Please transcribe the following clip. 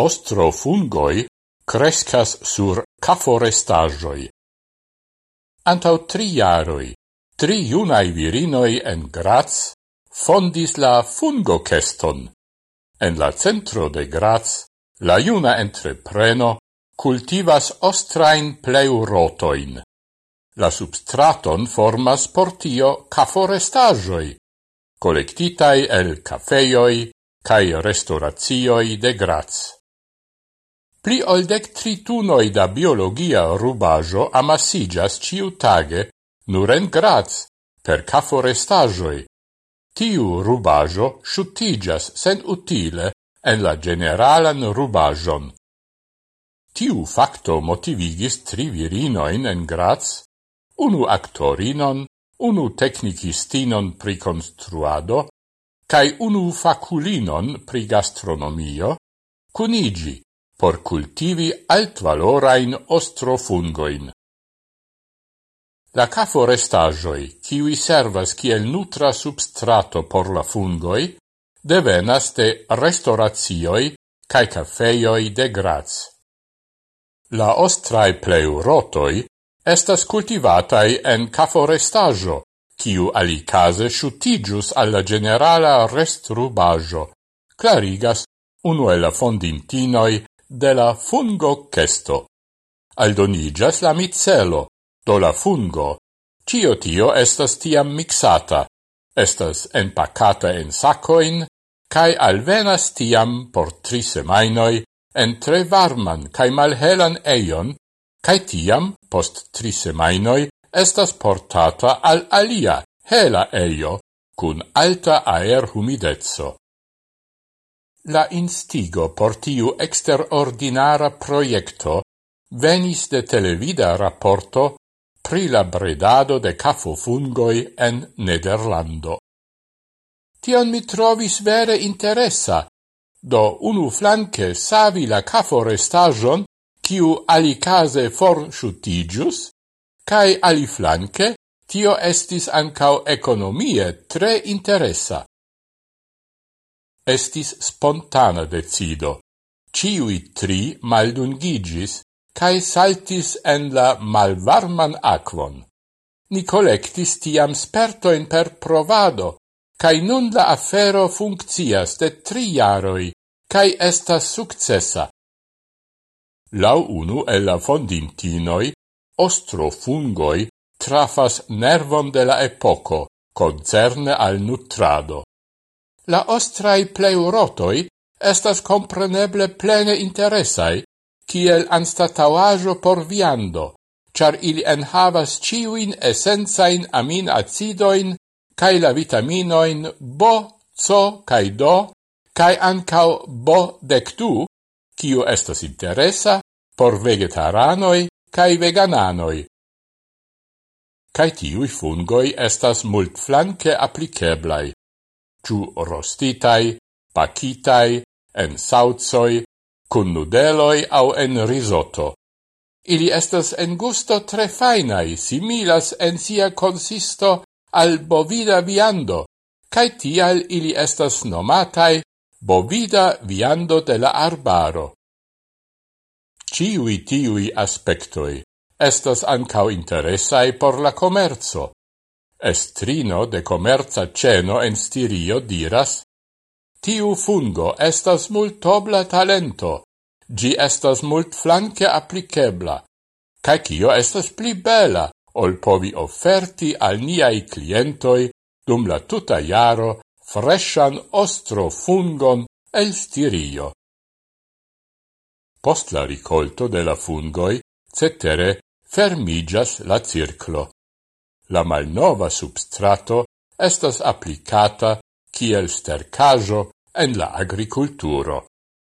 Ostrofungoi crescas sur caforestagioi. Antau tri jaroi, tri junai virinoi en Graz fondis la fungokeston. En la centro de Graz, la juna entrepreno cultivas ostrain pleurotoin. La substraton formas portio caforestagioi, collectitai el cafeioi cae restauratioi de Graz. Pli oldec tritunoi da biologia rubajo amassigas ciu tage, nur en Graz, per caforestajoi. Tiu rubajo shutigas sen utile en la generalan rubajon. Tiu facto motivigis tri virinoin en Graz, unu actorinon, unu technicistinon pri construado, cae unu faculinon pri gastronomio, cunigi por cultivi altvalorain ostrofungoin. La caforestagioi, kiwi servas kiel nutra substrato por la fungoi, devenas de restaurazioi cae cafeioi de Graz. La ostrae pleurotoi estas cultivatai en caforestajo, kiu alicase sciutigius alla generala restrubajo, clarigas unue la fondintinoi de la fungo cesto. Aldonigas la micelo, do la fungo. Cio tio estas tiam mixata, estas empacata en sacoin, cae alvenas tiam por tri semainoi en tre varman cae malhelan eion, cae tiam, post tri semainoi, estas portata al alia, hela eio, cun alta aer humidezzo. La instigo por tiu exterordinara proiecto venis de televida rapporto pri la bredado de cafofungoi en Nederlando. Tion mi trovis vere interessa, do unu flanque savi la caforestagion kiu alicase forxutigius, cae aliflanque tio estis ancau economie tre interessa estis spontana decido. Ciui tri maldungigis, cae saltis en la malvarman aquon. Ni collectis tiam spertoin per provado, cae nun la afero funccias de tri jaroi, cae estas successa. Lau unu e la fondintinoi, ostrofungoi trafas nervon de la epoco, concerne al nutrado. La ostrai pleurotoi estas compreneble plene interesai, kiel anstatauajo por viando, char ili enhavas ciuin essenzain amin acidoin cae la vitaminoin bo, co, cae do, cae ancao bo dectu, kiu estas interesa por vegetaranoi cae vegananoi. Cae tiui fungoi estas multflanque appliceblai ciu rostitai, pacitai, en sauzoi, cun nudeloi au en risotto. Ili estas en gusto tre fainai, similas en sia consisto al bovida viando, cae tial ili estas nomatai bovida viando de la arbaro. Ciui tiui aspectoi estas ancau interessai por la commerzo, Estrino de comerza ceno en stirio diras, Tiu fungo estas multobla talento, gi estas mult flanque applicebla, ca cio estas pli bela, ol povi offerti al niai clientoi dum la tuta iaro freshan ostro fungon el stirio. Post la ricolto de la fungoi, cetere, fermigas la circlo la malnova substrato estas applicata kiel stercajo en la agriculturo.